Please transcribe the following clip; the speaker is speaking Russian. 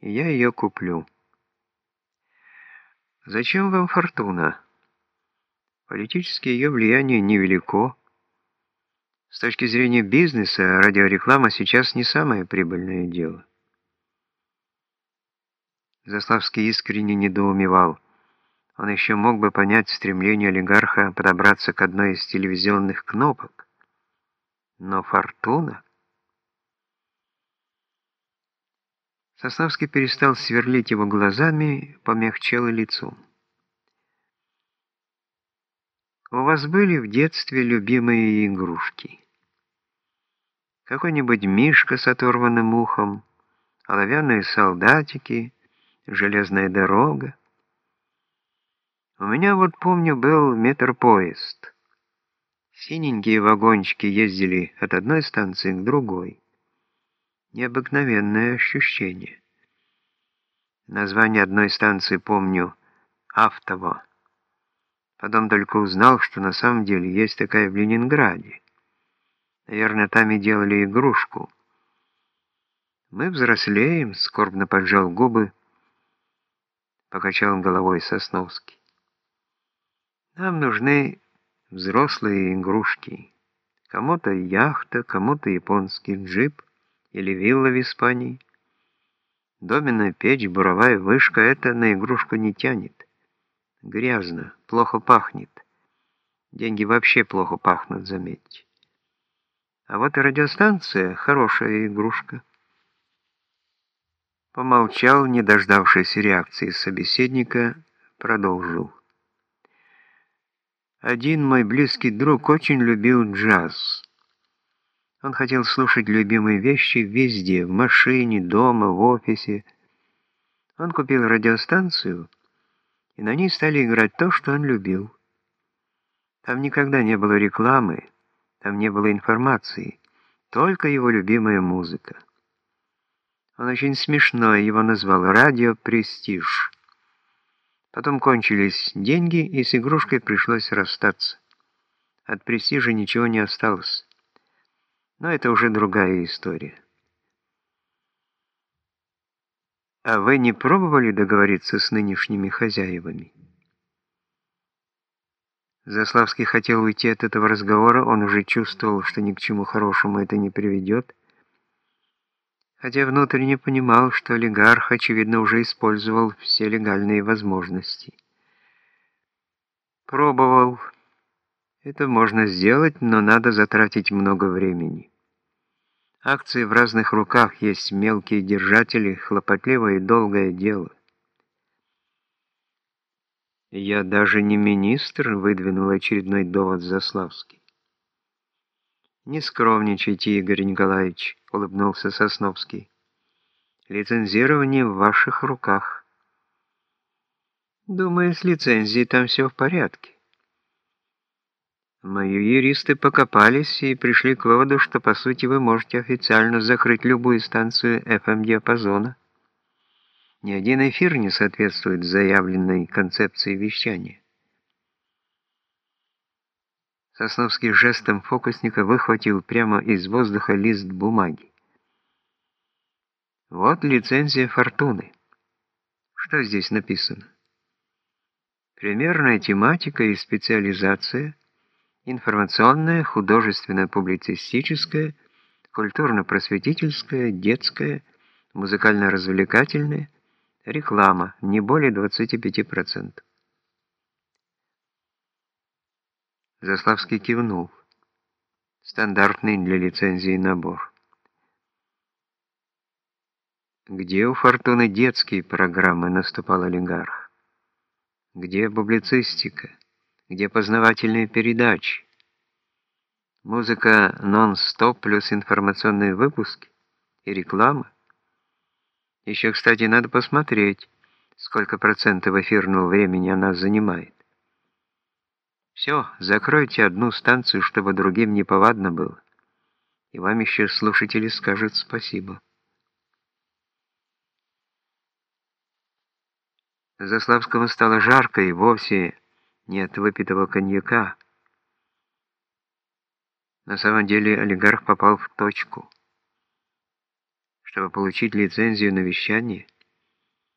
и я ее куплю. Зачем вам фортуна? Политически ее влияние невелико. С точки зрения бизнеса, радиореклама сейчас не самое прибыльное дело. Заславский искренне недоумевал. Он еще мог бы понять стремление олигарха подобраться к одной из телевизионных кнопок. Но фортуна... Сосновский перестал сверлить его глазами, помягчел лицом. «У вас были в детстве любимые игрушки? Какой-нибудь мишка с оторванным ухом, оловянные солдатики, железная дорога? У меня вот, помню, был метропоезд. Синенькие вагончики ездили от одной станции к другой» необыкновенное ощущение. Название одной станции помню — Автово. Потом только узнал, что на самом деле есть такая в Ленинграде. Наверное, там и делали игрушку. Мы взрослеем, скорбно поджал губы, покачал головой Сосновский. Нам нужны взрослые игрушки. Кому-то яхта, кому-то японский джип, или вилла в Испании. Доменная печь, буровая вышка — это на игрушку не тянет. Грязно, плохо пахнет. Деньги вообще плохо пахнут, заметьте. А вот и радиостанция — хорошая игрушка. Помолчал, не дождавшись реакции собеседника, продолжил. Один мой близкий друг очень любил джаз. Он хотел слушать любимые вещи везде, в машине, дома, в офисе. Он купил радиостанцию, и на ней стали играть то, что он любил. Там никогда не было рекламы, там не было информации, только его любимая музыка. Он очень смешно его назвал «Радио Престиж». Потом кончились деньги, и с игрушкой пришлось расстаться. От престижа ничего не осталось. Но это уже другая история. А вы не пробовали договориться с нынешними хозяевами? Заславский хотел уйти от этого разговора, он уже чувствовал, что ни к чему хорошему это не приведет, хотя внутренне понимал, что олигарх, очевидно, уже использовал все легальные возможности. Пробовал. Это можно сделать, но надо затратить много времени. Акции в разных руках есть мелкие держатели, хлопотливое и долгое дело. «Я даже не министр», — выдвинул очередной довод Заславский. «Не скромничайте, Игорь Николаевич», — улыбнулся Сосновский. «Лицензирование в ваших руках». «Думаю, с лицензией там все в порядке». Мои юристы покопались и пришли к выводу, что по сути вы можете официально закрыть любую станцию FM-диапазона. Ни один эфир не соответствует заявленной концепции вещания. Сосновский жестом фокусника выхватил прямо из воздуха лист бумаги. Вот лицензия «Фортуны». Что здесь написано? Примерная тематика и специализация – информационная, художественно-публицистическая, культурно-просветительская, детская, музыкально-развлекательная, реклама, не более 25%. Заславский кивнул. Стандартный для лицензии набор. Где у Фортуны детские программы, наступал олигарх? Где публицистика? Где познавательные передачи, музыка нон-стоп плюс информационные выпуски и реклама. Еще, кстати, надо посмотреть, сколько процентов эфирного времени она занимает. Все, закройте одну станцию, чтобы другим не повадно было. И вам еще слушатели скажут спасибо. Заславскому стало жарко и вовсе не от выпитого коньяка. На самом деле олигарх попал в точку. Чтобы получить лицензию на вещание –